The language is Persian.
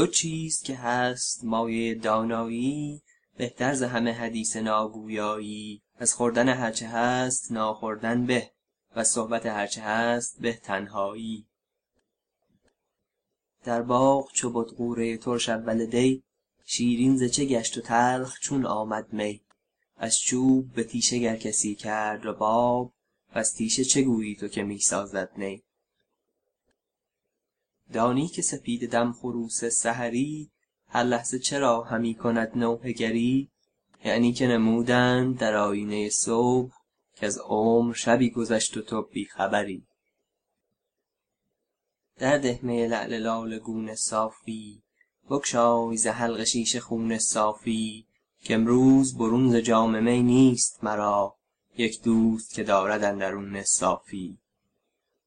دو چیز که هست مایه دانایی بهتر ز همه حدیث ناگویایی. از خوردن هرچه هست ناخوردن به. و صحبت هرچه هست به تنهایی. در باغ چو بد غوره ترش اول دی شیرین ز چه گشت و تلخ چون آمد می. از چوب به تیشه گر کسی کرد رباب وز تیشه چه گویی تو که می سازد نی؟ دانی که سپیده دم خروس سحری هر لحظه چرا همی کند نوحه گری یعنی که نمودند در آیینه صبح کز عمر شبی گذشت و تو بی خبری درده می لعل لاله گون صافی بگشای ز حلق شیشه خون صافی کامروز برون ز جام می نیست مرا یک دوست که دارد اندرون صافی.